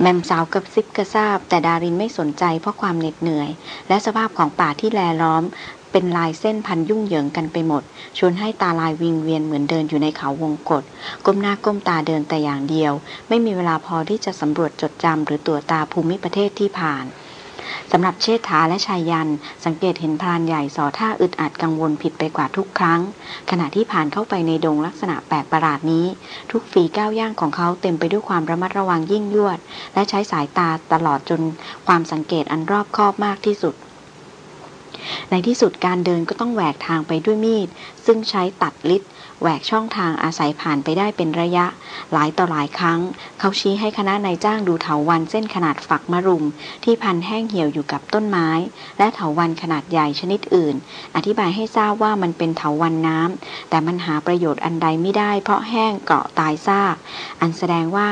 แมมสาวกับซิบกระซาบ แต่ดารินไม่สนใจเพราะความเหน็ดเหนื่อย และสภาพของป่าที่แลล้อม เป็นลายเส้นพันยุ่งเหยิงกันไปหมด ชวนให้ตาลายวิงเวียนเหมือนเดินอยู่ในเขาวงกฏก้มหน้าก้มตาเดินแต่อย่างเดียว ไม่มีเวลาพอที่จะสำรวจจดจำหรือตรวจตาภูมิประเทศที่ผ่าน สำหรับเชษฐาและชายยัน สังเกตเห็นพรานใหญ่สอท่าอึดอัดกังวลผิดไปกว่าทุกครั้ง ขณะที่ผ่านเข้าไปในดงลักษณะแปลกประหลาดนี้ ทุกฝีก้าวย่างของเขาเต็มไปด้วยความระมัดระวังยิ่งยวด และใช้สายตาตลอดจนความสังเกตอันรอบคอบมากที่สุดในที่สุดการเดินก็ต้องแหวกทางไปด้วยมีด ซึ่งใช้ตัดลิด แหวกช่องทางอาศัยผ่านไปได้เป็นระยะ หลายต่อหลายครั้ง เขาชี้ให้คณะนายจ้างดูเถาวันเส้นขนาดฝักมะรุม ที่พันแห้งเหี่ยวอยู่กับต้นไม้ และเถาวันขนาดใหญ่ชนิดอื่น อธิบายให้ทราบว่ามันเป็นเถาวันน้ำแต่มันหาประโยชน์อันใดไม่ได้ เพราะแห้งเกาะตายซากอันแสดงว่า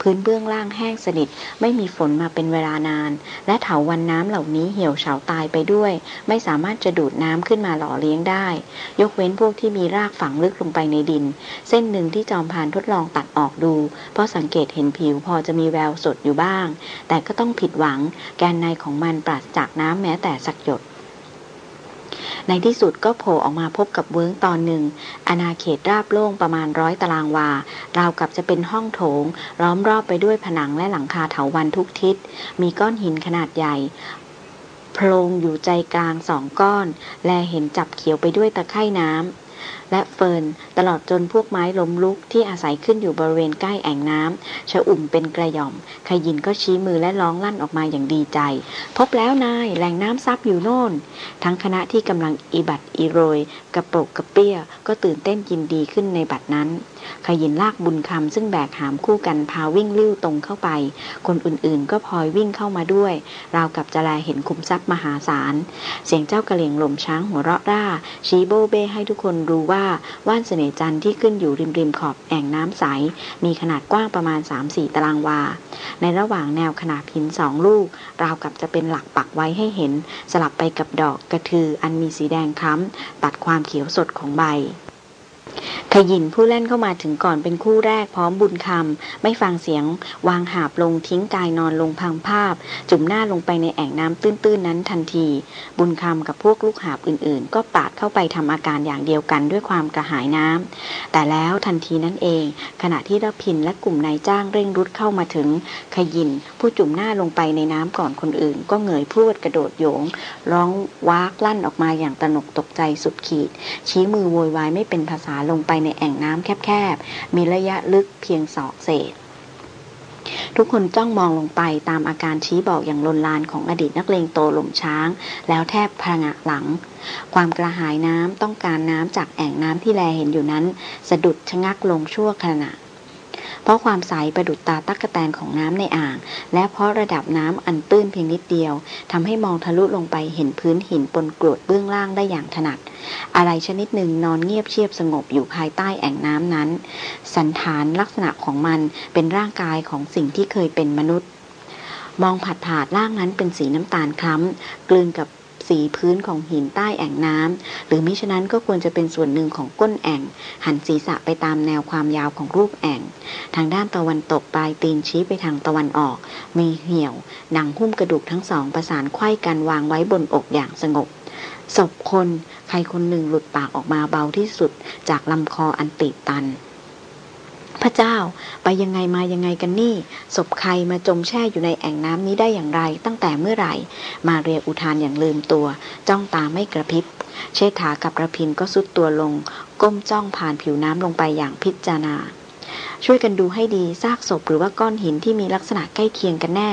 พื้นเบื้องล่างแห้งสนิทไม่มีฝนมาเป็นเวลานาน และเถาวันน้ำเหล่านี้เหี่ยวเฉาตายไปด้วย ไม่สามารถจะดูดน้ำขึ้นมาหล่อเลี้ยงได้ ยกเว้นพวกที่มีรากฝังลึกลงไปในดิน เส้นหนึ่งที่จอมพานทดลองตัดออกดู เพราะสังเกตเห็นผิวพอจะมีแววสดอยู่บ้าง แต่ก็ต้องผิดหวัง แกนในของมันปราศจากน้ำแม้แต่สักหยดในที่สุดก็โผล่ออกมาพบกับเวิ้งตอนหนึ่ง อาณาเขตราบโล่งประมาณร้อยตารางวา ราวกับจะเป็นห้องโถง ล้อมรอบไปด้วยผนังและหลังคาเถาวันทุกทิศ มีก้อนหินขนาดใหญ่โพรงอยู่ใจกลางสองก้อน แลเห็นจับเขียวไปด้วยตะไคร่น้ำ และเฟิร์น ตลอดจนพวกไม้ล้มลุกที่อาศัยขึ้นอยู่บริเวณใกล้แอ่งน้ำชะอุ่มเป็นกระหย่อมขยินก็ชี้มือและร้องลั่นออกมาอย่างดีใจ พบแล้วนายแหล่งน้ำซับอยู่โน่น ทั้งคณะที่กำลังอีบัดอีโรย กระโปกกระเปี้ย ก็ตื่นเต้นยินดีขึ้นในบัดนั้นขยินลากบุญคำซึ่งแบกหามคู่กันพาวิ่งลิ้วตรงเข้าไป คนอื่นๆ ก็พลอยวิ่งเข้ามาด้วย ราวกับจะแลเห็นคุมทรัพย์มหาศาล เสียงเจ้ากระเหลียงลมช้างหัวเราะร่า ชี้โบเบ้ให้ทุกคนรู้ว่าว่านเสน่จันทร์ที่ขึ้นอยู่ริมริมขอบแอ่งน้ำใส มีขนาดกว้างประมาณ 3-4 ตารางวา ในระหว่างแนวขนาดหินสองลูก ราวกับจะเป็นหลักปักไว้ให้เห็น สลับไปกับดอกกระทืออันมีสีแดงคล้ำตัดความเขียวสดของใบ ขยินผู้เล่นเข้ามาถึงก่อนเป็นคู่แรกพร้อมบุญคำไม่ฟังเสียง วางหาบลงทิ้งกายนอนลงพังภาพ จุ่มหน้าลงไปในแอ่งน้ำตื้นๆนั้นทันที บุญคำกับพวกลูกหาบอื่นๆ ก็ปาดเข้าไปทำอาการอย่างเดียวกันด้วยความกระหายน้ำแต่แล้วทันทีนั้นเอง ขณะที่รพินและกลุ่มนายจ้างเร่งรุดเข้ามาถึง ขยินผู้จุ่มหน้าลงไปในน้ำก่อนคนอื่น ก็เงยพูดกระโดดโยง ร้องวากลั่นออกมาอย่างตนกตกใจสุดขีด ชี้มือโวยวายไม่เป็นภาษาลงไปในแอ่งน้ำแคบๆ มีระยะลึกเพียงศอกเศษ ทุกคนจ้องมองลงไปตามอาการชี้บอกอย่างลนลานของอดีตนักเลงโตหล่มช้าง แล้วแทบพงะหลัง ความกระหายน้ำต้องการน้ำจากแอ่งน้ำที่แลเห็นอยู่นั้น สะดุดชะงักลงชั่วขณะ เพราะความใสประดุดตาตักกแตนของน้ำในอ่าง และเพราะระดับน้ำอันตื้นเพียงนิดเดียวทำให้มองทะลุลงไปเห็นพื้นหินปนกรวดเบื้องล่างได้อย่างถนัด อะไรชนิดหนึ่งนอนเงียบเชียบสงบอยู่ภายใต้แอ่งน้ำนั้น สันฐานลักษณะของมันเป็นร่างกายของสิ่งที่เคยเป็นมนุษย์ มองผัดผาดล่างนั้นเป็นสีน้ำตาลคล้ำกลืนกับ สีพื้นของหินใต้แอ่งน้ำหรือมิฉะนั้นก็ควรจะเป็นส่วนหนึ่งของก้นแอ่ง หันศีรษะไปตามแนวความยาวของรูปแอ่ง ทางด้านตะวันตกปลายตีนชี้ไปทางตะวันออก มีเหี่ยว หนังหุ้มกระดูกทั้งสองประสานไขว้กันวางไว้บนอกอย่างสงบศพคน ใครคนหนึ่งหลุดปากออกมาเบาที่สุด จากลำคออันติดตัน พระเจ้า ไปยังไงมายังไงกันนี่ ศพใครมาจมแช่อยู่ในแอ่งน้ำนี้ได้อย่างไร ตั้งแต่เมื่อไหร่ มาเรียอุทานอย่างลืมตัว จ้องตาไม่กระพริบ เชษฐากับระพินก็สุดตัวลง ก้มจ้องผ่านผิวน้ำลงไปอย่างพิจารณา ช่วยกันดูให้ดีซากศพหรือว่าก้อนหินที่มีลักษณะใกล้เคียงกันแน่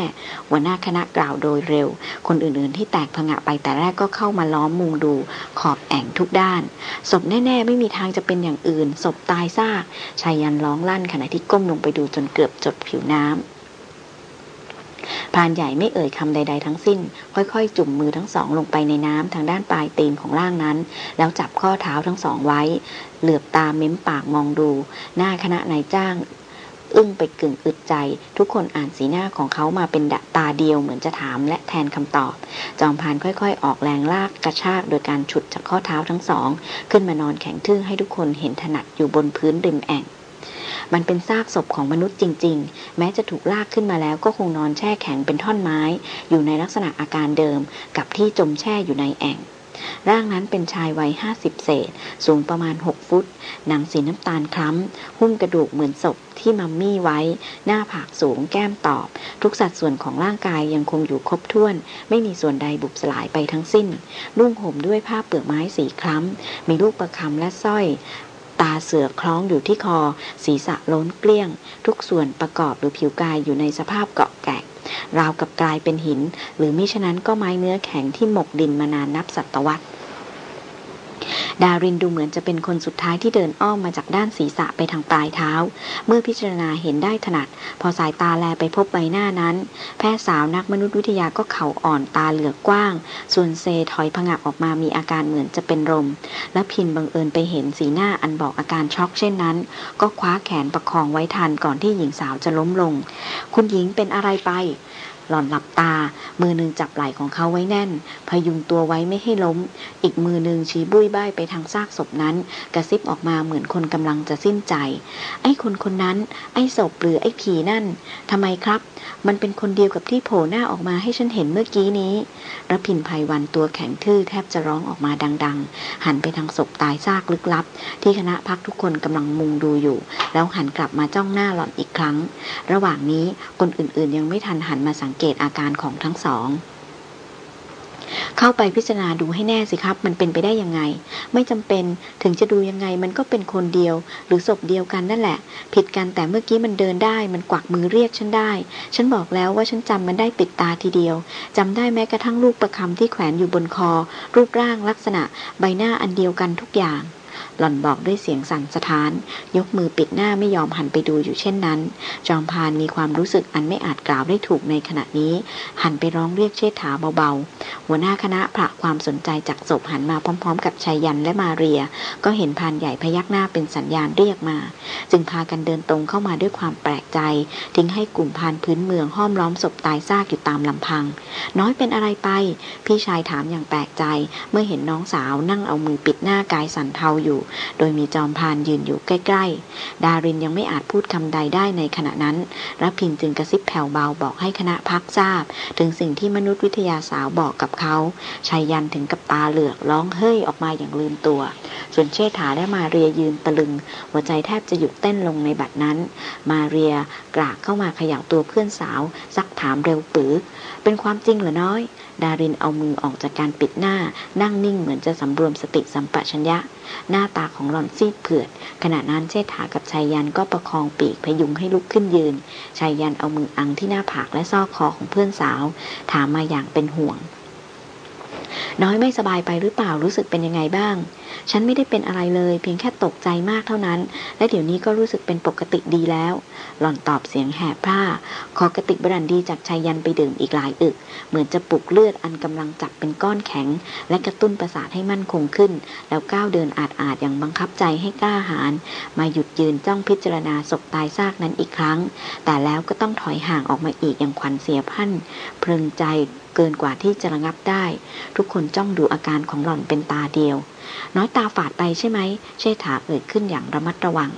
หัวหน้าคณะกล่าวโดยเร็ว คนอื่นๆที่แตกผงะไปแต่แรกก็เข้ามาล้อมมุงดูขอบแอ่งทุกด้าน ศพแน่ๆ ไม่มีทางจะเป็นอย่างอื่น ศพตายซากชายยันร้องลั่นขณะที่ก้มลงไปดูจนเกือบจดผิวน้ำพรานใหญ่ไม่เอ่ยคำใด ๆ ทั้งสิ้น ค่อยๆ จุ่มมือทั้งสองลงไปในน้ำทางด้านปลายตีนของร่างนั้น แล้วจับข้อเท้าทั้งสองไว้ เหลือบตาเม้มปากมองดู หน้าคณะนายจ้าง อึ้งไปกึ่งอึดใจ ทุกคนอ่านสีหน้าของเขามาเป็นดตาเดียวเหมือนจะถามและแทนคำตอบ จอมพานค่อยๆ ออกแรงลากกระชากโดยการฉุดจากข้อเท้าทั้งสอง ขึ้นมานอนแข็งทื่อให้ทุกคนเห็นถนัดอยู่บนพื้นริมแอ่งมันเป็นซากศพของมนุษย์จริง ๆ แม้จะถูกลากขึ้นมาแล้วก็คงนอนแช่แข็งเป็นท่อนไม้ อยู่ในลักษณะอาการเดิมกับที่จมแช่อยู่ในแอ่ง ร่างนั้นเป็นชายวัยห้าสิบเศษ สูงประมาณหกฟุต หนังสีน้ำตาลคล้ำ หุ้มกระดูกเหมือนศพที่มัมมี่ไว้ หน้าผากสูงแก้มตอบ ทุกสัดส่วนของร่างกายยังคงอยู่ครบถ้วน ไม่มีส่วนใดบุบสลายไปทั้งสิ้น นุ่งห่มด้วยผ้าเปลือกไม้สีคล้ำ มีลูกประคำและสร้อยตาเสือคล้องอยู่ที่คอ ศีรษะล้นเกลี้ยง ทุกส่วนประกอบหรือผิวกายอยู่ในสภาพเกาะแกะ ราวกับกลายเป็นหิน หรือมิฉะนั้นก็ไม้เนื้อแข็งที่หมกดินมานานนับศตวรรษ ดารินดูเหมือนจะเป็นคนสุดท้ายที่เดินอ้อมมาจากด้านศีรษะไปทางปลายเท้า เมื่อพิจารณาเห็นได้ถนัด พอสายตาแลไปพบใบหน้านั้น แพทย์สาวนักมนุษยวิทยาก็เข่าอ่อนตาเหลือกกว้าง ส่วนเซถอยผงักออกมามีอาการเหมือนจะเป็นลมและพินบังเอิญไปเห็นสีหน้าอันบอกอาการช็อกเช่นนั้น ก็คว้าแขนประคองไว้ทันก่อนที่หญิงสาวจะล้มลง คุณหญิงเป็นอะไรไป หล่อนหลับตา มือหนึ่งจับไหล่ของเขาไว้แน่น พยุงตัวไว้ไม่ให้ล้ม อีกมือหนึ่งชี้บุ้ยบ้ายไปทางซากศพนั้น กระซิบออกมาเหมือนคนกำลังจะสิ้นใจ ไอ้คนคนนั้น ไอ้ศพหรือไอ้ผีนั่นทำไมครับ มันเป็นคนเดียวกับที่โผล่หน้าออกมาให้ฉันเห็นเมื่อกี้นี้ระพินภัยวันตัวแข็งทื่อแทบจะร้องออกมาดัง ๆ หันไปทางศพตายซากลึกลับ ที่คณะพักทุกคนกำลังมุงดูอยู่ แล้วหันกลับมาจ้องหน้าหล่อนอีกครั้ง ระหว่างนี้คนอื่นๆ ยังไม่ทันหันมาสังเกตอาการของทั้งสอง เข้าไปพิจารณาดูให้แน่สิครับ มันเป็นไปได้ยังไง ไม่จำเป็นถึงจะดูยังไงมันก็เป็นคนเดียว หรือศพเดียวกันนั่นแหละ ผิดกันแต่เมื่อกี้มันเดินได้ มันกวักมือเรียกฉันได้ ฉันบอกแล้วว่าฉันจำมันได้ติดตาทีเดียวจำได้แม้กระทั่งลูกประคำที่แขวนอยู่บนคอ รูปร่างลักษณะ ใบหน้าอันเดียวกันทุกอย่าง หล่อนบอกด้วยเสียงสั่นสะท้าน ยกมือปิดหน้าไม่ยอมหันไปดูอยู่เช่นนั้น จอมพานมีความรู้สึกอันไม่อาจกล่าวได้ถูกในขณะนี้ หันไปร้องเรียกเชษฐาเบาๆ หัวหน้าคณะผละความสนใจจากศพหันมาพร้อม ๆ กับชายยันและมาเรีย ก็เห็นพานใหญ่พยักหน้าเป็นสัญญาณเรียกมา จึงพากันเดินตรงเข้ามาด้วยความแปลกใจ ทิ้งให้กลุ่มพานพื้นเมืองห้อมล้อมศพตายซากอยู่ตามลำพัง น้อยเป็นอะไรไป พี่ชายถามอย่างแปลกใจ เมื่อเห็นน้องสาวนั่งเอามือปิดหน้ากายสั่นเทาอยู่ โดยมีจอมพานยืนอยู่ใกล้ ๆ ดารินยังไม่อาจพูดคำใดได้ในขณะนั้นรับพินจึงกระซิบแผ่วเบาบอกให้คณะพักทราบ ถึงสิ่งที่มนุษยวิทยาสาวบอกกับเขาชายยันถึงกับตาเหลือกร้องเฮ้ยออกมาอย่างลืมตัว ส่วนเชษฐาและมาเรียยืนตะลึง หัวใจแทบจะหยุดเต้นลงในบัดนั้น มาเรียกรากเข้ามาเขย่าตัวเพื่อนสาวซักถามเร็วปือเป็นความจริงเหรือน้อย ดารินเอามือออกจากการปิดหน้า นั่งนิ่งเหมือนจะสำรวมสติสัมปชัญญะ หน้าตาของหล่อนซีดเผือด ขณะนั้นเชษฐากับชายยันก็ประคองปีกพยุงให้ลุกขึ้นยืน ชายยันเอามืออังที่หน้าผากและซอกคอของเพื่อนสาว ถามมาอย่างเป็นห่วง น้อยไม่สบายไปหรือเปล่ารู้สึกเป็นยังไงบ้างฉันไม่ได้เป็นอะไรเลย เพียงแค่ตกใจมากเท่านั้น และเดี๋ยวนี้ก็รู้สึกเป็นปกติดีแล้ว หล่อนตอบเสียงแหบผ้า ขอกระติกบรันดีจากชายยันไปดื่มอีกหลายอึก เหมือนจะปลุกเลือดอันกำลังจับเป็นก้อนแข็ง และกระตุ้นประสาทให้มั่นคงขึ้น แล้วก้าวเดินอาจอาจอย่างบังคับใจให้กล้าหาญมาหยุดยืนจ้องพิจารณาศพตายซากนั้นอีกครั้ง แต่แล้วก็ต้องถอยห่างออกมาอีกอย่างขวัญเสียพันเพลิงใจเกินกว่าที่จะระงับได้ ทุกคนจ้องดูอาการของหล่อนเป็นตาเดียว น้อยตาฝาดไปใช่ไหมเชษฐาเอ่ยขึ้นอย่างระมัดระวัง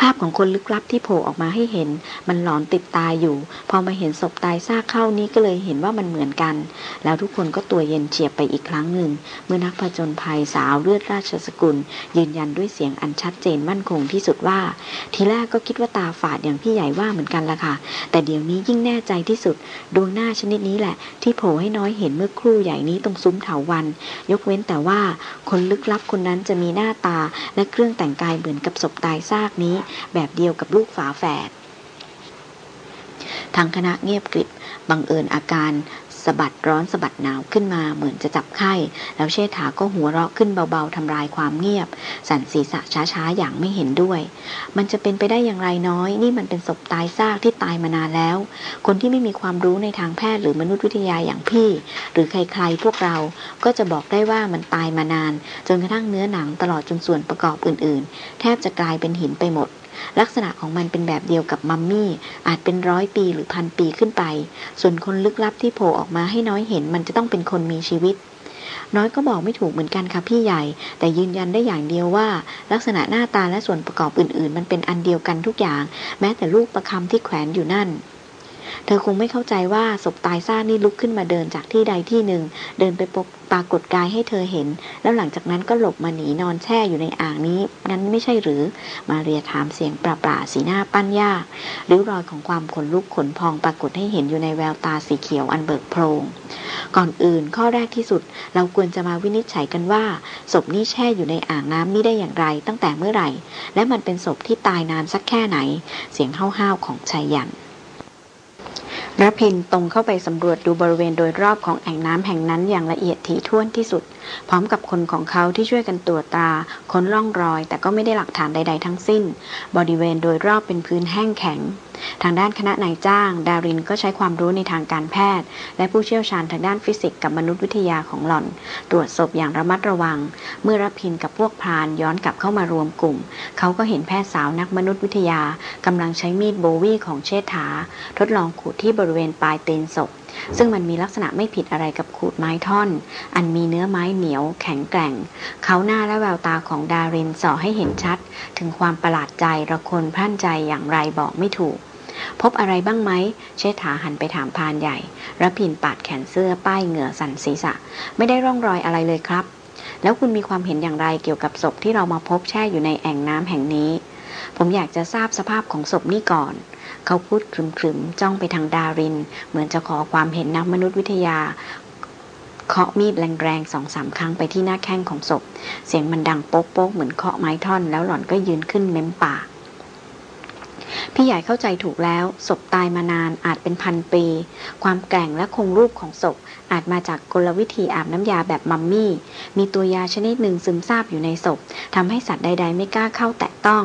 ภาพของคนลึกลับที่โผล่ออกมาให้เห็น มันหลอนติดตาอยู่ พอมาเห็นศพตายซากเข้านี้ก็เลยเห็นว่ามันเหมือนกัน แล้วทุกคนก็ตัวเย็นเฉียบไปอีกครั้งหนึ่ง เมื่อนักผจญภัยสาวเลือดราชสกุล ยืนยันด้วยเสียงอันชัดเจนมั่นคงที่สุดว่า ทีแรกก็คิดว่าตาฝาดอย่างพี่ใหญ่ว่าเหมือนกันละค่ะ แต่เดี๋ยวนี้ยิ่งแน่ใจที่สุด ดวงหน้าชนิดนี้แหละ ที่โผล่ให้น้อยเห็นเมื่อครู่ใหญ่นี้ตรงซุ้มเถาวัน ยกเว้นแต่ว่าคนลึกลับคนนั้นจะมีหน้าตาและเครื่องแต่งกายเหมือนกับศพตายซากนี้แบบเดียวกับลูกฝาแฝดทางคณะเงียบกริบบังเอิญอาการสะบัดร้อนสะบัดหนาวขึ้นมาเหมือนจะจับไข้ แล้วเชษฐาก็หัวเราะขึ้นเบาๆทำลายความเงียบ สั่นศีรษะช้าๆ อย่างไม่เห็นด้วย มันจะเป็นไปได้อย่างไรน้อย นี่มันเป็นศพตายซากที่ตายมานานแล้ว คนที่ไม่มีความรู้ในทางแพทย์หรือมนุษยวิทยาอย่างพี่ หรือใครๆ พวกเราก็จะบอกได้ว่ามันตายมานาน จนกระทั่งเนื้อหนังตลอดจนส่วนประกอบอื่นๆ แทบจะกลายเป็นหินไปหมด ลักษณะของมันเป็นแบบเดียวกับมัมมี่ อาจเป็นร้อยปีหรือพันปีขึ้นไป ส่วนคนลึกลับที่โผล่ออกมาให้น้อยเห็นมันจะต้องเป็นคนมีชีวิต น้อยก็บอกไม่ถูกเหมือนกันค่ะพี่ใหญ่ แต่ยืนยันได้อย่างเดียวว่า ลักษณะหน้าตาและส่วนประกอบอื่น ๆ มันเป็นอันเดียวกันทุกอย่าง แม้แต่ลูกประคำที่แขวนอยู่นั่น เธอคงไม่เข้าใจว่าศพตายซ่านี่ลุกขึ้นมาเดินจากที่ใดที่หนึ่ง เดินไปปกปรากฏกายให้เธอเห็น แล้วหลังจากนั้นก็หลบมาหนีนอนแช่อยู่ในอ่างนี้ นั้นไม่ใช่หรือ มาเรียถามเสียงปลาปลาสีหน้าปั้นยากหรือรอยของความขนลุกขนพองปรากฏให้เห็นอยู่ในแววตาสีเขียวอันเบิกโพรง ก่อนอื่นข้อแรกที่สุด เราควรจะมาวินิจฉัยกันว่าศพนี้แช่อยู่ในอ่างน้ำนี้ได้อย่างไร ตั้งแต่เมื่อไหร่ และมันเป็นศพที่ตายนานสักแค่ไหน เสียงห้าวๆของชายยัน ระพินตรงเข้าไปสำรวจดูบริเวณโดยรอบของแอ่งน้ำแห่งนั้นอย่างละเอียดถี่ถ้วนที่สุด พร้อมกับคนของเขาที่ช่วยกันตรวจตาค้นร่องรอย แต่ก็ไม่ได้หลักฐานใด ๆ ทั้งสิ้น บริเวณโดยรอบเป็นพื้นแห้งแข็ง ทางด้านคณะนายจ้าง ดารินก็ใช้ความรู้ในทางการแพทย์ และผู้เชี่ยวชาญทางด้านฟิสิกส์กับมนุษยวิทยาของหล่อน ตรวจศพอย่างระมัดระวัง เมื่อรับพินกับพวกพรานย้อนกลับเข้ามารวมกลุ่ม เขาก็เห็นแพทย์สาวนักมนุษยวิทยากำลังใช้มีดโบวี่ของเชษฐา ทดลองขูดที่บริเวณปลายเตนศพ ซึ่งมันมีลักษณะไม่ผิดอะไรกับขูดไม้ท่อน อันมีเนื้อไม้เหนียวแข็งแกร่ง เขาหน้าและแววตาของดารินส่อให้เห็นชัด ถึงความประหลาดใจระคนพรั่นใจอย่างไรบอกไม่ถูก พบอะไรบ้างไหม เชษฐาหันไปถามพานใหญ่ระพินปาดแขนเสื้อป้ายเหงื่อสันศีรษะ ไม่ได้ร่องรอยอะไรเลยครับ แล้วคุณมีความเห็นอย่างไรเกี่ยวกับศพที่เรามาพบแช่อยู่ในแอ่งน้ำแห่งนี้ ผมอยากจะทราบสภาพของศพนี่ก่อน เขาพูดครึมๆ จ้องไปทางดาริน เหมือนจะขอความเห็นนักมนุษยวิทยาเคาะมีดแรงๆสองสามครั้งไปที่หน้าแข้งของศพ เสียงมันดังโป๊กๆ เหมือนเคาะไม้ท่อน แล้วหล่อนก็ยืนขึ้นเม้มปาก พี่ใหญ่เข้าใจถูกแล้ว ศพตายมานานอาจเป็นพันปี ความแกร่งและคงรูปของศพ อาจมาจากกลวิธีอาบน้ำยาแบบมัมมี่ มีตัวยาชนิดหนึ่งซึมซาบอยู่ในศพทำให้สัตว์ใด ๆ ไม่กล้าเข้าแตะต้อง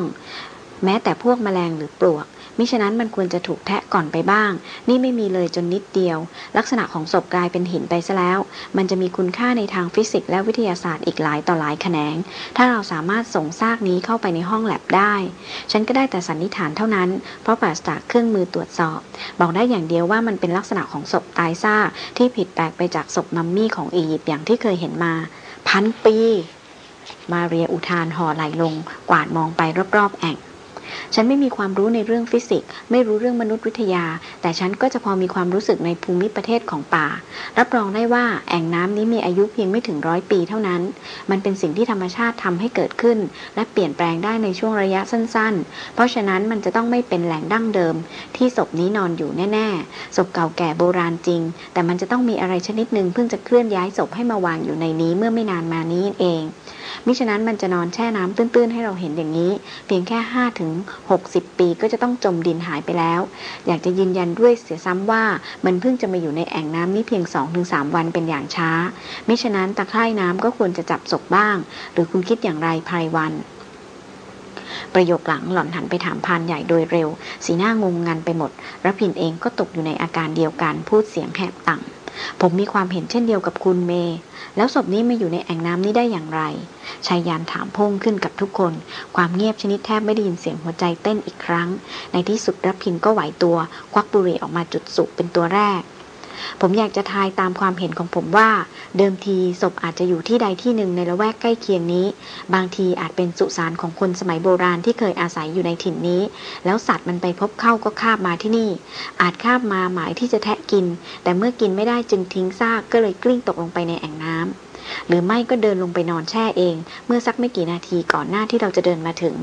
แม้แต่พวกแมลงหรือปลวก มิฉะนั้นมันควรจะถูกแทะก่อนไปบ้าง นี่ไม่มีเลยจนนิดเดียว ลักษณะของศพกลายเป็นหินไปซะแล้ว มันจะมีคุณค่าในทางฟิสิกส์และวิทยาศาสตร์อีกหลายต่อหลายแขนง ถ้าเราสามารถส่งซากนี้เข้าไปในห้องแลบได้ ฉันก็ได้แต่สันนิษฐานเท่านั้น เพราะปราศจากเครื่องมือตรวจสอบ บอกได้อย่างเดียวว่ามันเป็นลักษณะของศพตายซากที่ผิดแปลกไปจากศพมัมมี่ของอียิปต์อย่างที่เคยเห็นมา พันปี มาเรียอุทานห่อไหลลง กวาดมองไปรอบๆแอ่ง ฉันไม่มีความรู้ในเรื่องฟิสิกส์ ไม่รู้เรื่องมนุษยวิทยา แต่ฉันก็จะพอมีความรู้สึกในภูมิประเทศของป่า รับรองได้ว่าแอ่งน้ำนี้มีอายุเพียงไม่ถึงร้อยปีเท่านั้น มันเป็นสิ่งที่ธรรมชาติทำให้เกิดขึ้น และเปลี่ยนแปลงได้ในช่วงระยะสั้น ๆ เพราะฉะนั้นมันจะต้องไม่เป็นแหล่งดั้งเดิม ที่ศพนี้นอนอยู่แน่ๆศพเก่าแก่โบราณจริง แต่มันจะต้องมีอะไรชนิดหนึ่งเพิ่งจะเคลื่อนย้ายศพให้มาวางอยู่ในนี้เมื่อไม่นานมานี้เอง มิฉะนั้นมันจะนอนแช่น้ำตื้นๆ ให้เราเห็นอย่างนี้ เพียงแค่ห้าถึงหกสิบปีก็จะต้องจมดินหายไปแล้ว อยากจะยืนยันด้วยเสียซ้ำว่ามันเพิ่งจะมาอยู่ในแอ่งน้ำนี้เพียงสองถึงสามวันเป็นอย่างช้า มิฉะนั้นตะไคร่น้ำก็ควรจะจับศพบ้าง หรือคุณคิดอย่างไรภายวันประโยคหลังหล่อนหันไปถามพานใหญ่โดยเร็ว สีหน้างงงันไปหมดรพินเองก็ตกอยู่ในอาการเดียวกันพูดเสียงแหบต่ำ ผมมีความเห็นเช่นเดียวกับคุณเมแล้วศพนี้มาอยู่ในแอ่งน้ำนี้ได้อย่างไรชายยานถามพงขึ้นกับทุกคน ความเงียบชนิดแทบไม่ได้ยินเสียงหัวใจเต้นอีกครั้ง ในที่สุดรับพินก็ไหวตัว ควักบุหรี่ออกมาจุดสุเป็นตัวแรก ผมอยากจะทายตามความเห็นของผมว่า เดิมทีศพอาจจะอยู่ที่ใดที่หนึ่งในละแวกใกล้เคียงนี้ บางทีอาจเป็นสุสานของคนสมัยโบราณที่เคยอาศัยอยู่ในถิ่นนี้ แล้วสัตว์มันไปพบเข้าก็คาบมาที่นี่ อาจคาบมาหมายที่จะแทะกิน แต่เมื่อกินไม่ได้จึงทิ้งซากก็เลยกลิ้งตกลงไปในแอ่งน้ำ หรือไม่ก็เดินลงไปนอนแช่เอง เมื่อสักไม่กี่นาทีก่อนหน้าที่เราจะเดินมาถึง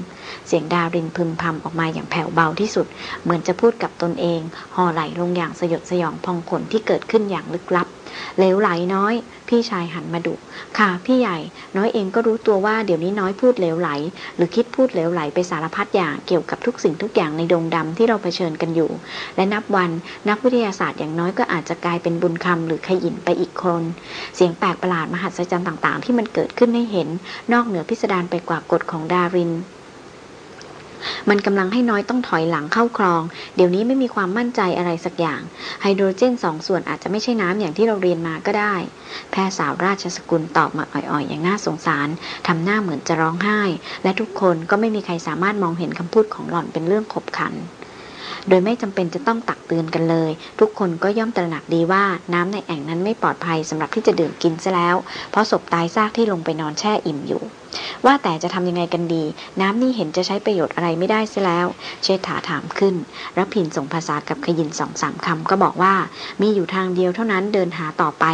เสียงดารินพึมพำออกมาอย่างแผ่วเบาที่สุด เหมือนจะพูดกับตนเองห่อไหลลงอย่างสยดสยองพองขนที่เกิดขึ้นอย่างลึกลับ เหลวไหลน้อย พี่ชายหันมาดุค่ะพี่ใหญ่ น้อยเองก็รู้ตัวว่าเดี๋ยวนี้น้อยพูดเหลวไหล หรือคิดพูดเหลวไหลไปสารพัดอย่างเกี่ยวกับทุกสิ่งทุกอย่างในดงดำที่เราเผชิญกันอยู่ และนับวันนักวิทยาศาสตร์อย่างน้อยก็อาจจะกลายเป็นบุญคำหรือขยินไปอีกคน เสียงแปลกประหลาดมหัศจรรย์ต่างๆ ที่มันเกิดขึ้นให้เห็น นอกเหนือพิสดารไปกว่ากฎของดาริน มันกำลังให้น้อยต้องถอยหลังเข้าคลอง เดี๋ยวนี้ไม่มีความมั่นใจอะไรสักอย่าง ไฮโดรเจนสองส่วนอาจจะไม่ใช่น้ำอย่างที่เราเรียนมาก็ได้ แพทย์สาวราชสกุลตอบมาอ่อยๆ อย่างน่าสงสารทำหน้าเหมือนจะร้องไห้ และทุกคนก็ไม่มีใครสามารถมองเห็นคำพูดของหล่อนเป็นเรื่องขบขันโดยไม่จำเป็นจะต้องตักเตือนกันเลย ทุกคนก็ย่อมตระหนักดีว่าน้ำในแอ่งนั้นไม่ปลอดภัยสำหรับที่จะดื่มกินซะแล้ว เพราะศพตายซากที่ลงไปนอนแช่อิ่มอยู่ ว่าแต่จะทำยังไงกันดี น้ำนี่เห็นจะใช้ประโยชน์อะไรไม่ได้ซะแล้ว เชษฐาถามขึ้นรพินส่งภาษากับขยินสองสามคำก็บอกว่า มีอยู่ทางเดียวเท่านั้นเดินหาต่อไป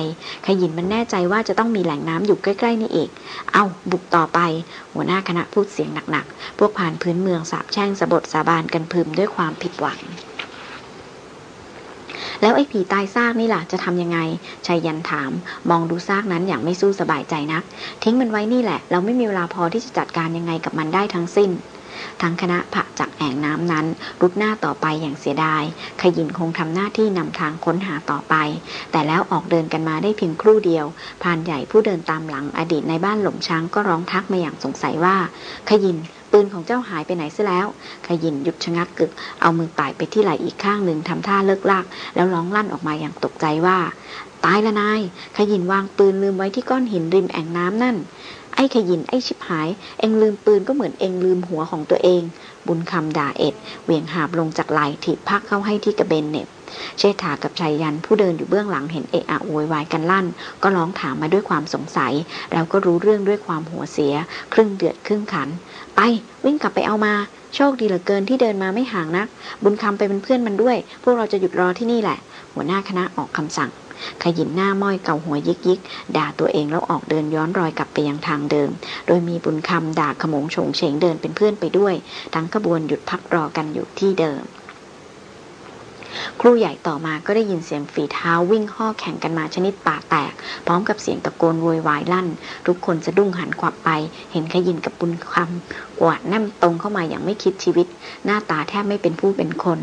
ขยินมันแน่ใจว่าจะต้องมีแหล่งน้ำอยู่ใกล้ๆนี่เอง เอาบุกต่อไป หัวหน้าคณะพูดเสียงหนักๆ พวกผ่านพื้นเมืองสาบแช่งสะบดสาบานกันพึมด้วยความผิดหวัง แล้วไอ้ผีตายซากนี่ล่ะจะทำยังไงชายยันถาม มองดูซากนั้นอย่างไม่สู้สบายใจนัก ทิ้งมันไว้นี่แหละ เราไม่มีเวลาพอที่จะจัดการยังไงกับมันได้ทั้งสิ้นทั้งคณะผะจากแอ่งน้ำนั้น รุดหน้าต่อไปอย่างเสียดาย ขยินคงทำหน้าที่นำทางค้นหาต่อไป แต่แล้วออกเดินกันมาได้เพียงครู่เดียวพานใหญ่ผู้เดินตามหลังอดีตในบ้านหล่มช้างก็ร้องทักมาอย่างสงสัยว่า ขยิน ปืนของเจ้าหายไปไหนซะแล้วขยินหยุดชะงักกึก เอามือป่ายไปที่ไหล่อีกข้างหนึ่งทำท่าเลิกลาก แล้วร้องลั่นออกมาอย่างตกใจว่า ตายละนาย ขยินวางปืนลืมไว้ที่ก้อนหินริมแอ่งน้ำนั่น ไอ้ขยินไอ้ชิบหาย เอ็งลืมปืนก็เหมือนเอ็งลืมหัวของตัวเอง บุญคำด่าเอ็ด เหวี่ยงหาบลงจากไหลถีบพักเข้าให้ที่กระเบนเน็บเชษฐากับชายยันผู้เดินอยู่เบื้องหลังเห็นเอะอะโวยวายกันลั่น ก็ร้องถามมาด้วยความสงสัย แล้วก็รู้เรื่องด้วยความหัวเสีย ครึ่งเดือดครึ่งขัน ไปวิ่งกลับไปเอามา โชคดีเหลือเกินที่เดินมาไม่ห่างนัก บุญคำไปเป็นเพื่อนมันด้วย พวกเราจะหยุดรอที่นี่แหละ หัวหน้าคณะออกคำสั่งขยินหน้าม้อยเกาหัวยิกยิกด่าตัวเองแล้วออกเดินย้อนรอยกลับไปยังทางเดิม โดยมีบุญคำด่าขมงโฉงเฉงเดินเป็นเพื่อนไปด้วย ทั้งขบวนหยุดพักรอกันอยู่ที่เดิม ครูใหญ่ต่อมาก็ได้ยินเสียงฝีเท้าวิ่งห่อแข่งกันมาชนิดป่าแตก พร้อมกับเสียงตะโกนโวยวายลั่น ทุกคนจะดุ้งหันขวับไป เห็นขยินกับบุญคำ กวาดแนมตรงเข้ามาอย่างไม่คิดชีวิต หน้าตาแทบไม่เป็นผู้เป็นคน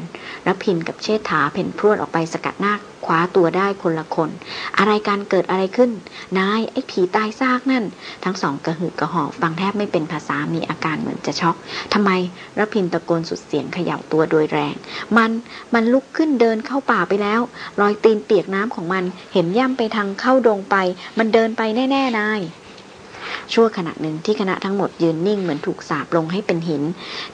รับพินกับเชษฐาเพ่นพรวดออกไปสกัดหน้าคว้าตัวได้คนละคน อะไรการเกิดอะไรขึ้น นายไอ้ผีตายซากนั่น ทั้งสองกระหืดกระหอบฟังแทบไม่เป็นภาษามีอาการเหมือนจะช็อกทำไมรับพินตะโกนสุดเสียงเขย่าตัวโดยแรง มันมันลุกขึ้นเดินเข้าป่าไปแล้ว รอยตีนเปียกน้ำของมันเห็นย่ำไปทางเข้าดงไป มันเดินไปแน่ ๆนาย ชั่วขณะหนึ่งที่คณะทั้งหมดยืนนิ่งเหมือนถูกสาบลงให้เป็นหิน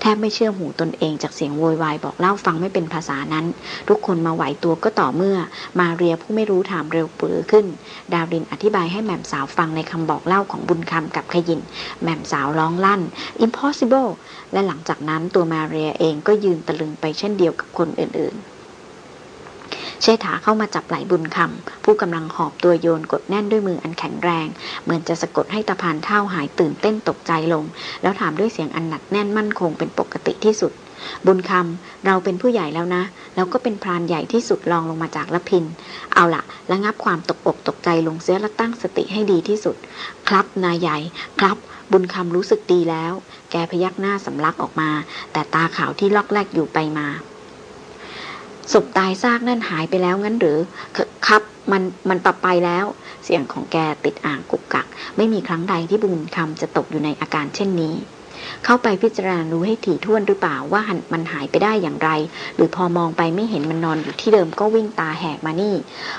แทบไม่เชื่อหูตนเองจากเสียงโวยวายบอกเล่าฟังไม่เป็นภาษานั้น ทุกคนมาไหวตัวก็ต่อเมื่อ มาเรียผู้ไม่รู้ถามเร็วปือขึ้น ดาวดินอธิบายให้แม่มสาวฟังในคำบอกเล่าของบุญคำกับขยิน แม่มสาวร้องลั่น impossible และหลังจากนั้นตัวมาเรียเองก็ยืนตะลึงไปเช่นเดียวกับคนอื่นๆ เชษฐาเข้ามาจับไหลบุญคำผู้กำลังหอบตัวโยนกดแน่นด้วยมืออันแข็งแรง เหมือนจะสะกดให้ตะพานเท่าหายตื่นเต้นตกใจลง แล้วถามด้วยเสียงอันหนักแน่นมั่นคงเป็นปกติที่สุด บุญคำเราเป็นผู้ใหญ่แล้วนะ แล้วก็เป็นพรานใหญ่ที่สุดลองลงมาจากละพิน เอาละระงับความตกอกตกใจลงเสียและตั้งสติให้ดีที่สุด ครับนายใหญ่ครับบุญคำรู้สึกดีแล้ว แกพยักหน้าสำลักออกมา แต่ตาขาวที่ลอกแลกอยู่ไปมา ศพตายซากนั่นหายไปแล้วงั้นหรือ ครับมันมันตับไปแล้ว เสียงของแกติดอ่างกุกกัก ไม่มีครั้งใดที่บุญคำจะตกอยู่ในอาการเช่นนี้ เข้าไปพิจารณารู้ให้ถี่ถ้วนหรือเปล่าว่ามันหายไปได้อย่างไร หรือพอมองไปไม่เห็นมันนอนอยู่ที่เดิมก็วิ่งตาแหกมานี่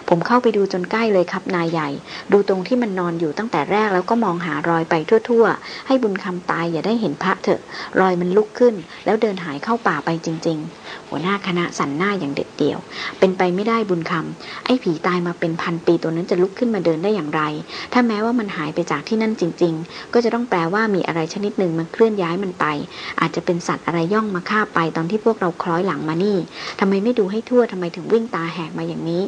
ผมเข้าไปดูจนใกล้เลยครับนายใหญ่ ดูตรงที่มันนอนอยู่ตั้งแต่แรกแล้วก็มองหารอยไปทั่ว ๆ ให้บุญคำตายอย่าได้เห็นพระเถอะ รอยมันลุกขึ้น แล้วเดินหายเข้าป่าไปจริง ๆ หัวหน้าคณะสันหน้าอย่างเด็ดเดี่ยว เป็นไปไม่ได้บุญคำไอ้ผีตายมาเป็นพันปีตัวนั้นจะลุกขึ้นมาเดินได้อย่างไร ถ้าแม้ว่ามันหายไปจากที่นั่นจริง ๆ ก็จะต้องแปลว่ามีอะไรชนิดหนึ่งมาเคลื่อนย้ายมันไป อาจจะเป็นสัตว์อะไรย่องมาฆ่าไปตอนที่พวกเราคล้อยหลังมานี่ทำไมไม่ดูให้ทั่วทำไมถึงวิ่งตาแหกมาอย่างนี้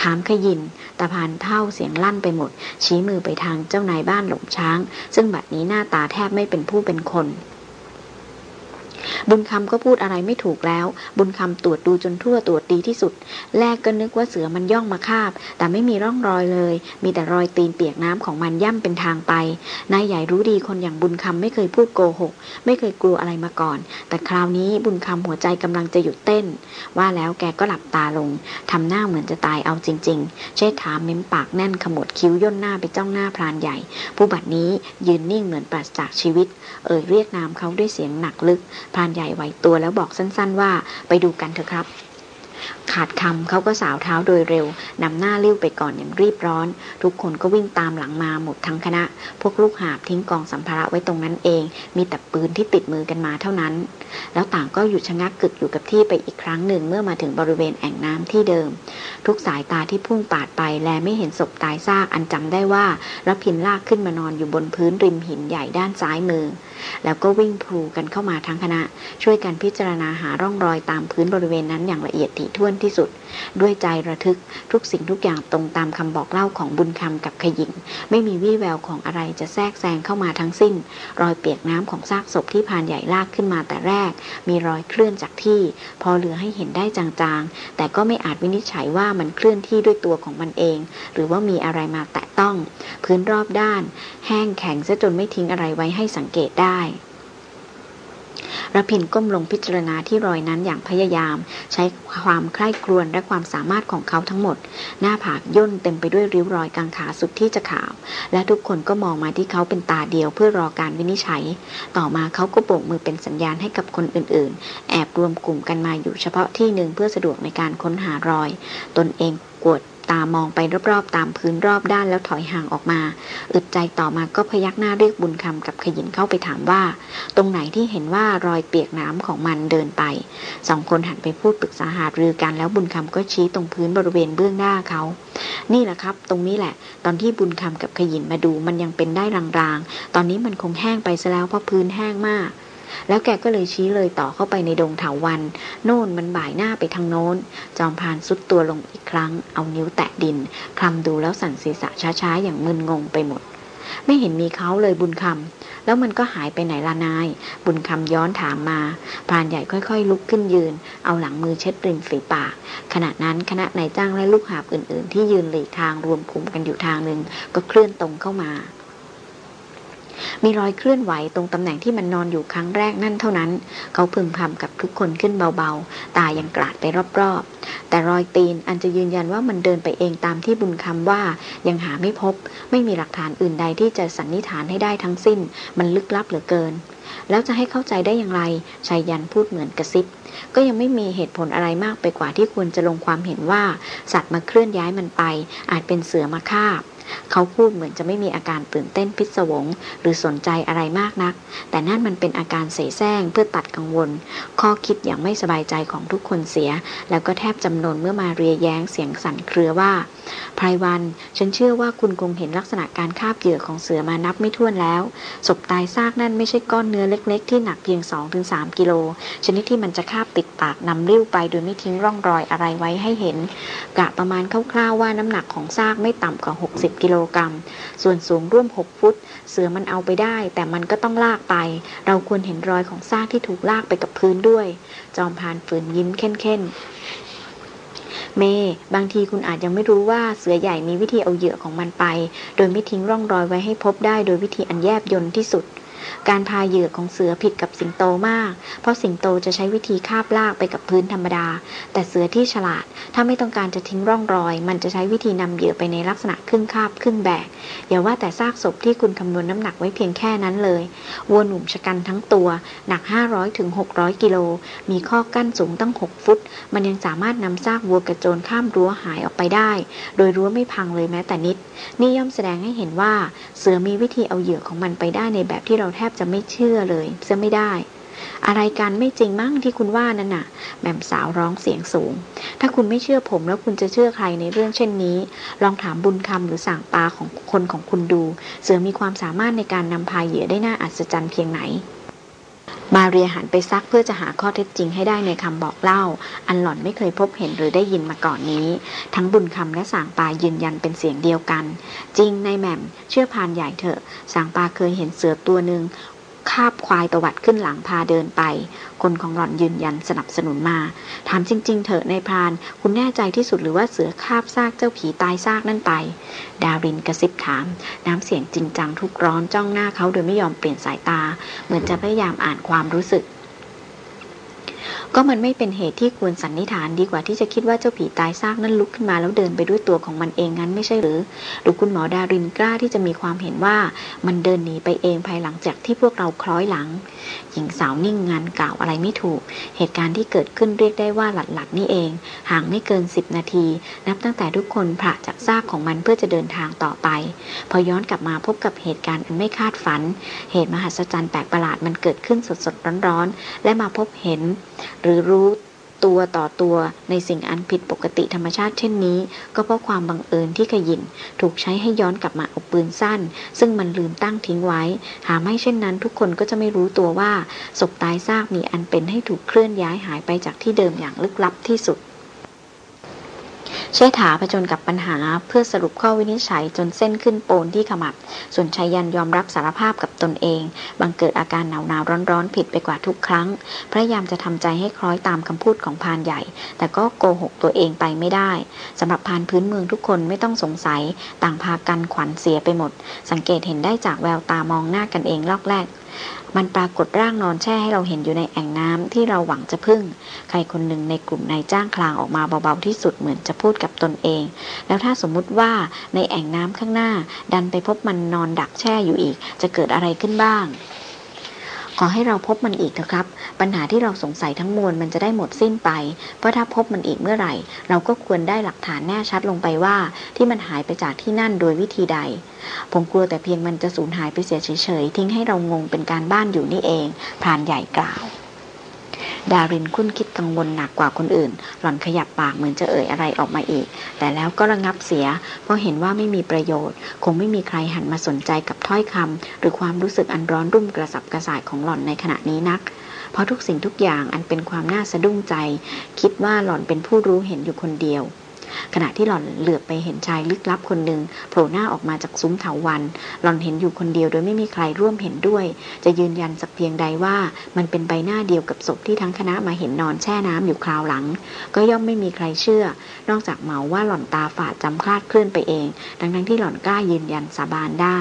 ถามขยินตาพานเท่าเสียงลั่นไปหมด ชี้มือไปทางเจ้านายบ้านหลงช้าง ซึ่งบัดนี้หน้าตาแทบไม่เป็นผู้เป็นคน บุญคำก็พูดอะไรไม่ถูกแล้ว บุญคำตรวจดูจนทั่วตรวจดีที่สุด แรกก็นึกว่าเสือมันย่องมาคาบ แต่ไม่มีร่องรอยเลย มีแต่รอยตีนเปียกน้ำของมันย่ำเป็นทางไป นายใหญ่รู้ดีคนอย่างบุญคำไม่เคยพูดโกหก ไม่เคยกลัวอะไรมาก่อน แต่คราวนี้บุญคำหัวใจกำลังจะหยุดเต้น ว่าแล้วแกก็หลับตาลงทำหน้าเหมือนจะตายเอาจริง ๆ เชษฐาเม้มปากแน่นขมวดคิ้วย่นหน้าไปจ้องหน้าพรานใหญ่ ผู้บัดนี้ยืนนิ่งเหมือนปราศจากชีวิต เอ่ยเรียกนามเขาด้วยเสียงหนักลึกพานใหญ่ไหวตัวแล้วบอกสั้น ๆ ว่าไปดูกันเถอะครับ ขาดคำเขาก็สาวเท้าโดยเร็วนำหน้าเลี้ยวไปก่อนอย่างรีบร้อน ทุกคนก็วิ่งตามหลังมาหมดทั้งคณะ พวกลูกหาบทิ้งกองสัมภาระไว้ตรงนั้นเอง มีแต่ปืนที่ติดมือกันมาเท่านั้น แล้วต่างก็หยุดชะงักกึกอยู่กับที่ไปอีกครั้งหนึ่งเมื่อมาถึงบริเวณแอ่งน้ำที่เดิม ทุกสายตาที่พุ่งปาดไปแลไม่เห็นศพตายซากอันจำได้ว่ารับพินลากขึ้นมานอนอยู่บนพื้นริมหินใหญ่ด้านซ้ายมือ แล้วก็วิ่งพลูกันเข้ามาทั้งคณะ ช่วยกันพิจารณาหาร่องรอยตามพื้นบริเวณนั้นอย่างละเอียดถี่ถ้วนที่สุด ด้วยใจระทึกทุกสิ่งทุกอย่างตรงตามคำบอกเล่าของบุญคำกับขยิงไม่มีวี่แววของอะไรจะแทรกแซงเข้ามาทั้งสิ้น รอยเปียกน้ำของซากศพที่พานใหญ่ลากขึ้นมาแต่แรก มีรอยเคลื่อนจากที่ พอเหลือให้เห็นได้จางๆ แต่ก็ไม่อาจวินิจฉัยว่ามันเคลื่อนที่ด้วยตัวของมันเอง หรือว่ามีอะไรมาแตะต้อง พื้นรอบด้าน แห้งแข็งซะจนไม่ทิ้งอะไรไว้ให้สังเกตได้ ระพินก้มลงพิจารณาที่รอยนั้นอย่างพยายาม ใช้ความใคร่ครวญและความสามารถของเขาทั้งหมด หน้าผากย่นเต็มไปด้วยริ้วรอยกางขาสุดที่จะขาว และทุกคนก็มองมาที่เขาเป็นตาเดียวเพื่อรอการวินิจฉัย ต่อมาเขาก็โบกมือเป็นสัญญาณให้กับคนอื่นๆ แอบรวมกลุ่มกันมาอยู่เฉพาะที่หนึ่งเพื่อสะดวกในการค้นหารอย ตนเองกวด ตามองไปรอบๆ ตามพื้นรอบด้านแล้วถอยห่างออกมา อึดใจต่อมาก็พยักหน้าเรียกบุญคำกับขยินเข้าไปถามว่า ตรงไหนที่เห็นว่ารอยเปียกน้ำของมันเดินไปสองคนหันไปพูดปรึกษาหารือกันแล้วบุญคำก็ชี้ตรงพื้นบริเวณเบื้องหน้าเขา นี่แหละครับ ตรงนี้แหละ ตอนที่บุญคำกับขยินมาดูมันยังเป็นได้รางๆ ตอนนี้มันคงแห้งไปซะแล้วเพราะพื้นแห้งมาก แล้วแกก็เลยชี้เลยต่อเข้าไปในดงเถาวัน โน่นมันบ่ายหน้าไปทางโน้น จอมพานสุดตัวลงอีกครั้ง เอานิ้วแตะดิน คลำดูแล้วสั่นศีรษะช้าๆ อย่างมึนงงไปหมด ไม่เห็นมีเขาเลยบุญคำแล้วมันก็หายไปไหนละนาย บุญคำย้อนถามมาพรานใหญ่ค่อยๆ ลุกขึ้นยืน เอาหลังมือเช็ดริมฝีปาก ขณะนั้นคณะนายจ้างและลูกหาบอื่น ๆ ที่ยืนหลีกทางรวมกลุ่มกันอยู่ทางหนึ่งก็เคลื่อนตรงเข้ามา มีรอยเคลื่อนไหวตรงตำแหน่งที่มันนอนอยู่ครั้งแรกนั่นเท่านั้น เขาพึงพำกับทุกคนขึ้นเบาๆ ตายังกราดไปรอบๆ แต่รอยตีนอันจะยืนยันว่ามันเดินไปเองตามที่บุญคำว่ายังหาไม่พบ ไม่มีหลักฐานอื่นใดที่จะสันนิษฐานให้ได้ทั้งสิ้น มันลึกลับเหลือเกิน แล้วจะให้เข้าใจได้อย่างไรชายยันพูดเหมือนกระซิบ ก็ยังไม่มีเหตุผลอะไรมากไปกว่าที่ควรจะลงความเห็นว่า สัตว์มาเคลื่อนย้ายมันไป อาจเป็นเสือมาฆ่า เขาพูดเหมือนจะไม่มีอาการตื่นเต้นพิศวง หรือสนใจอะไรมากนัก แต่นั่นมันเป็นอาการเสแสร้งเพื่อตัดกังวล ข้อคิดอย่างไม่สบายใจของทุกคนเสีย แล้วก็แทบจำนนเมื่อมาเรียแย้งเสียงสั่นเครือว่าไพรวัน ฉันเชื่อว่าคุณคงเห็นลักษณะการคาบเหยื่อของเสือมานับไม่ถ้วนแล้วศพตายซากนั่นไม่ใช่ก้อนเนื้อเล็ก ๆ ที่หนักเพียง 2-3 กิโล ชนิดที่มันจะคาบติดปากนำริ้วไปโดยไม่ทิ้งร่องรอยอะไรไว้ให้เห็น กะประมาณคร่าวๆว่าน้ำหนักของซากไม่ต่ำกว่า 60กิโลกรัม ส่วนสูงร่วม 6 ฟุต เสือมันเอาไปได้ แต่มันก็ต้องลากไป เราควรเห็นรอยของซากที่ถูกลากไปกับพื้นด้วย จอมพานฝืนยิ้มเข้นเมบางทีคุณอาจยังไม่รู้ว่าเสือใหญ่มีวิธีเอาเหยื่อของมันไป โดยไม่ทิ้งร่องรอยไว้ให้พบได้โดยวิธีอันแยบยนที่สุด การพาเหยื่อของเสือผิดกับสิงโตมาก เพราะสิงโตจะใช้วิธีคาบลากไปกับพื้นธรรมดา แต่เสือที่ฉลาด ถ้าไม่ต้องการจะทิ้งร่องรอย มันจะใช้วิธีนำเหยื่อไปในลักษณะครึ่งคาบครึ่งแบก อย่าว่าแต่ซากศพที่คุณคำนวณน้ำหนักไว้เพียงแค่นั้นเลย วัวหนุ่มชะกันทั้งตัว หนัก 500ถึง600 กิโล มีข้อกั้นสูงตั้ง 6 ฟุต มันยังสามารถนำซากวัวกระโจนข้ามรั้วหายออกไปได้ โดยรั้วไม่พังเลยแม้แต่นิด นี่ย่อมแสดงให้เห็นว่า เสือมีวิธีเอาเหยื่อของมันไปได้ในแบบที่เราแทบจะไม่เชื่อเลยจะไม่ได้ อะไรกันไม่จริงมั่งที่คุณว่านั่นน่ะแม่มสาวร้องเสียงสูง ถ้าคุณไม่เชื่อผมแล้วคุณจะเชื่อใครในเรื่องเช่นนี้ ลองถามบุญคำหรือสั่งปลาของคนของคุณดู เสือมีความสามารถในการนำพาเหยื่อได้น่าอัศจรรย์เพียงไหน มาเรียหันไปซักเพื่อจะหาข้อเท็จจริงให้ได้ในคำบอกเล่า อันหล่อนไม่เคยพบเห็นหรือได้ยินมาก่อนนี้ ทั้งบุญคำและสางปายืนยันเป็นเสียงเดียวกัน จริงในแหม่มเชื่อพานใหญ่เถอะ สางปาเคยเห็นเสือตัวหนึ่ง คาบควายตวัดขึ้นหลังพาเดินไป คนของหล่อนยืนยันสนับสนุนมา ถามจริง ๆ เถอะในพราน คุณแน่ใจที่สุดหรือว่าเสือคาบซากเจ้าผีตายซากนั่นไป ดารินกระซิบถาม น้ำเสียงจริงจังทุกร้อนจ้องหน้าเขาโดยไม่ยอมเปลี่ยนสายตา เหมือนจะพยายามอ่านความรู้สึก ก็มันไม่เป็นเหตุที่ควรสันนิษฐานดีกว่าที่จะคิดว่าเจ้าผีตายซากนั้นลุกขึ้นมาแล้วเดินไปด้วยตัวของมันเองงั้นไม่ใช่หรือ หรือคุณหมอดารินกล้าที่จะมีความเห็นว่ามันเดินหนีไปเองภายหลังจากที่พวกเราคล้อยหลัง หญิงสาวนิ่งงานกล่าวอะไรไม่ถูก เหตุการณ์ที่เกิดขึ้นเรียกได้ว่าหลัดๆนี่เอง ห่างไม่เกินสิบนาที นับตั้งแต่ทุกคนพระจากซากของมันเพื่อจะเดินทางต่อไป พอย้อนกลับมาพบกับเหตุการณ์อันไม่คาดฝัน เหตุมหัศจรรย์แปลกประหลาดมันเกิดขึ้นสดๆร้อนๆและมาพบเห็นหรือรู้ตัวต่อตัวในสิ่งอันผิดปกติธรรมชาติเช่นนี้ ก็เพราะความบังเอิญที่ขยินถูกใช้ให้ย้อนกลับมาเอาปืนสั้น ซึ่งมันลืมตั้งทิ้งไว้ หาไม่เช่นนั้นทุกคนก็จะไม่รู้ตัวว่าศพตายซากมีอันเป็นให้ถูกเคลื่อนย้ายหายไปจากที่เดิมอย่างลึกลับที่สุด เชษฐาผจญกับปัญหาเพื่อสรุปข้อวินิจฉัยจนเส้นขึ้นโปนที่ขมับ ส่วนชายันยอมรับสารภาพกับตนเอง บังเกิดอาการหนาวหนาวร้อนๆ ผิดไปกว่าทุกครั้ง พยายามจะทำใจให้คล้อยตามคำพูดของพานใหญ่ แต่ก็โกหกตัวเองไปไม่ได้สำหรับพานพื้นเมืองทุกคนไม่ต้องสงสัย ต่างพากันขวัญเสียไปหมด สังเกตเห็นได้จากแววตามองหน้ากันเองลอกแรก มันปรากฏร่างนอนแช่ให้เราเห็นอยู่ในแอ่งน้ำที่เราหวังจะพึ่ง ใครคนหนึ่งในกลุ่มนายจ้างคลางออกมาเบาๆที่สุดเหมือนจะพูดกับตนเอง แล้วถ้าสมมุติว่าในแอ่งน้ำข้างหน้า ดันไปพบมันนอนดักแช่อยู่อีก จะเกิดอะไรขึ้นบ้าง ขอให้เราพบมันอีกเถอะครับ ปัญหาที่เราสงสัยทั้งมวลมันจะได้หมดสิ้นไป เพราะถ้าพบมันอีกเมื่อไหร่ เราก็ควรได้หลักฐานแน่ชัดลงไปว่า ที่มันหายไปจากที่นั่นโดยวิธีใด ผมกลัวแต่เพียงมันจะสูญหายไปเสียเฉยๆทิ้งให้เรางงเป็นการบ้านอยู่นี่เองพรานใหญ่กล่าว ดารินคุ้นคิดกังวลหนักกว่าคนอื่น หล่อนขยับปากเหมือนจะเอ่ยอะไรออกมาอีก แต่แล้วก็ระงับเสีย เพราะเห็นว่าไม่มีประโยชน์ คงไม่มีใครหันมาสนใจกับถ้อยคำหรือความรู้สึกอันร้อนรุ่มกระสับกระส่ายของหล่อนในขณะนี้นัก เพราะทุกสิ่งทุกอย่างอันเป็นความน่าสะดุ้งใจ คิดว่าหล่อนเป็นผู้รู้เห็นอยู่คนเดียว ขณะที่หล่อนเหลือบไปเห็นชายลึกลับคนหนึ่งโผล่หน้าออกมาจากซุ้มเถาวัน หล่อนเห็นอยู่คนเดียวโดยไม่มีใครร่วมเห็นด้วย จะยืนยันสักเพียงใดว่ามันเป็นใบหน้าเดียวกับศพที่ทั้งคณะมาเห็นนอนแช่น้ำอยู่คราวหลัง ก็ย่อมไม่มีใครเชื่อ นอกจากเมาว่าหล่อนตาฝาดจำคลาดเคลื่อนไปเอง ดังนั้นที่หล่อนกล้ายืนยันสาบานได้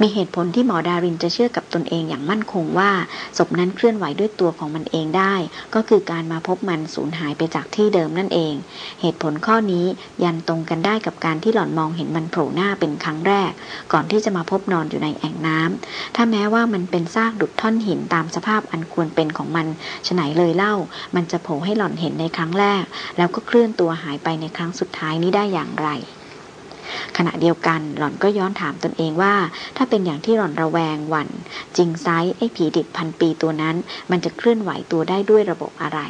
มีเหตุผลที่หมอดารินจะเชื่อกับตนเองอย่างมั่นคงว่าศพนั้นเคลื่อนไหวด้วยตัวของมันเองได้ ก็คือการมาพบมันสูญหายไปจากที่เดิมนั่นเอง เหตุผลข้อนี้ยันตรงกันได้กับการที่หล่อนมองเห็นมันโผล่หน้าเป็นครั้งแรก ก่อนที่จะมาพบนอนอยู่ในแอ่งน้ำถ้าแม้ว่ามันเป็นซากดุดท่อนหินตามสภาพอันควรเป็นของมันฉไหนเลยเล่า มันจะโผล่ให้หล่อนเห็นในครั้งแรก แล้วก็เคลื่อนตัวหายไปในครั้งสุดท้ายนี้ได้อย่างไร ขณะเดียวกันหล่อนก็ย้อนถามตนเองว่า ถ้าเป็นอย่างที่หล่อนระแวงหวั่นจริงไซไอ้ผีดิบพันปีตัวนั้น มันจะเคลื่อนไหวตัวได้ด้วยระบบอะไร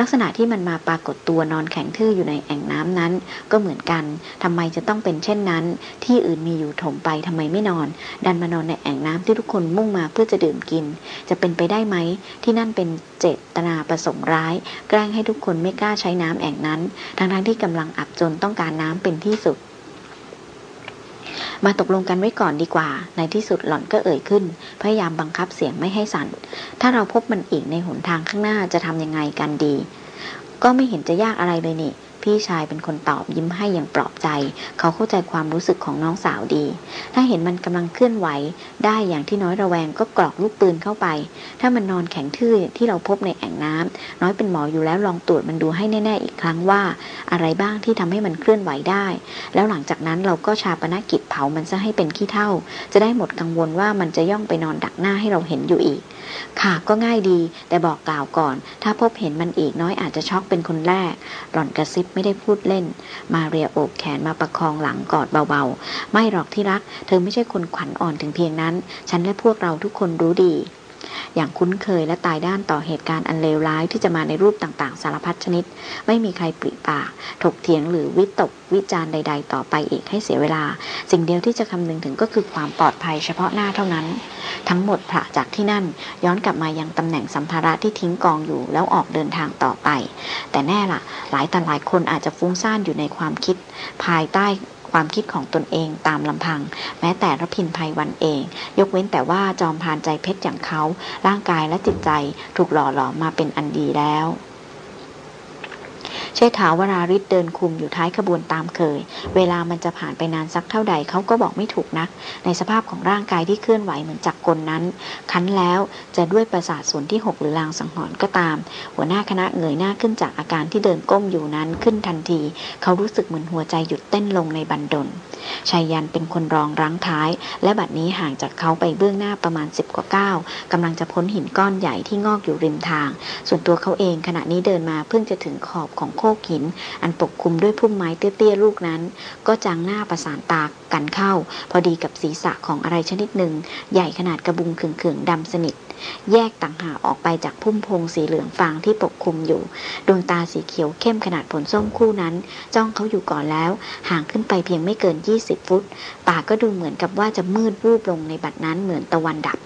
ลักษณะที่มันมาปรากฏตัวนอนแข็งทื่ออยู่ในแอ่งน้ำนั้น ก็เหมือนกันทำไมจะต้องเป็นเช่นนั้น ที่อื่นมีอยู่ถมไปทำไมไม่นอน ดันมานอนในแอ่งน้ำที่ทุกคนมุ่งมาเพื่อจะดื่มกิน จะเป็นไปได้ไหมที่นั่นเป็นเจตนาประสงค์ร้าย แกล้งให้ทุกคนไม่กล้าใช้น้ำแอ่งนั้นทั้งๆทที่กำลังอับจนต้องการน้ำเป็นที่สุด มาตกลงกันไว้ก่อนดีกว่า ในที่สุดหล่อนก็เอ่ยขึ้น พยายามบังคับเสียงไม่ให้สั่น ถ้าเราพบมันอีกในหนทางข้างหน้าจะทำยังไงกันดี ก็ไม่เห็นจะยากอะไรเลยนี่ พี่ชายเป็นคนตอบยิ้มให้อย่างปลอบใจ เขาเข้าใจความรู้สึกของน้องสาวดี ถ้าเห็นมันกำลังเคลื่อนไหว ได้อย่างที่น้อยระแวงก็กรอกลูกปืนเข้าไป ถ้ามันนอนแข็งทื่อที่เราพบในแอ่งน้ำน้อยเป็นหมออยู่แล้วลองตรวจมันดูให้แน่ ๆ อีกครั้งว่า อะไรบ้างที่ทำให้มันเคลื่อนไหวได้ แล้วหลังจากนั้นเราก็ชาปนกิจ ผามันซะให้เป็นขี้เท่า จะได้หมดกังวลว่ามันจะย่องไปนอนดักหน้าให้เราเห็นอยู่อีก ค่ะก็ง่ายดี แต่บอกกล่าวก่อน ถ้าพบเห็นมันอีกน้อยอาจจะช็อกเป็นคนแรก หล่อนกระซิบไม่ได้พูดเล่น มาเรียโอบแขนมาประคองหลังกอดเบาๆ ไม่หรอกที่รัก เธอไม่ใช่คนขวัญอ่อนถึงเพียงนั้น ฉันและพวกเราทุกคนรู้ดี อย่างคุ้นเคยและตายด้านต่อเหตุการณ์อันเลวร้ายที่จะมาในรูปต่างๆ สารพัดชนิด ไม่มีใครปริปาก ถกเถียงหรือวิตกวิจารณ์ใด ๆ ต่อไปอีกให้เสียเวลา สิ่งเดียวที่จะคำนึงถึงก็คือความปลอดภัยเฉพาะหน้าเท่านั้น ทั้งหมดพระจากที่นั่นย้อนกลับมายังตำแหน่งสัมภาระที่ทิ้งกองอยู่แล้วออกเดินทางต่อไป แต่แน่ละ่ะ หลายต่หลายคนอาจจะฟุ้งซ่านอยู่ในความคิด ภายใต้ ความคิดของตนเองตามลำพัง แม้แต่รพินภัยวันเอง ยกเว้นแต่ว่าจอมพานใจเพชรอย่างเขา ร่างกายและจิตใจถูกหล่อหลอมมาเป็นอันดีแล้ว เชษฐาวราริศเดินคุมอยู่ท้ายขบวนตามเคย เวลามันจะผ่านไปนานสักเท่าใดเขาก็บอกไม่ถูกนัก ในสภาพของร่างกายที่เคลื่อนไหวเหมือนจักรกลนั้น คันแล้วจะด้วยประสาทส่วนที่ 6 หรือลางสังหรณ์ก็ตาม หัวหน้าคณะเงยหน้าขึ้นจากอาการที่เดินก้มอยู่นั้นขึ้นทันที เขารู้สึกเหมือนหัวใจหยุดเต้นลงในบันดลชายยันเป็นคนรองรั้งท้าย และบัดนี้ห่างจากเขาไปเบื้องหน้าประมาณสิบกว่าก้าวกำลังจะพ้นหินก้อนใหญ่ที่งอกอยู่ริมทาง ส่วนตัวเขาเองขณะนี้เดินมาเพิ่งจะถึงขอบของโคกหิน อันปกคลุมด้วยพุ่มไม้เตี้ยๆลูกนั้น ก็จางหน้าประสานตากันเข้า พอดีกับศีรษะของอะไรชนิดหนึ่ง ใหญ่ขนาดกระบุงเขื่องๆดำสนิท แยกต่างหากออกไปจากพุ่มพงสีเหลืองฟางที่ปกคลุมอยู่ ดวงตาสีเขียวเข้มขนาดผลส้มคู่นั้น จ้องเขาอยู่ก่อนแล้ว ห่างขึ้นไปเพียงไม่เกิน 20 ฟุต ป่าก็ดูเหมือนกับว่าจะมืดวูบลงในบัดนั้นเหมือนตะวันดับ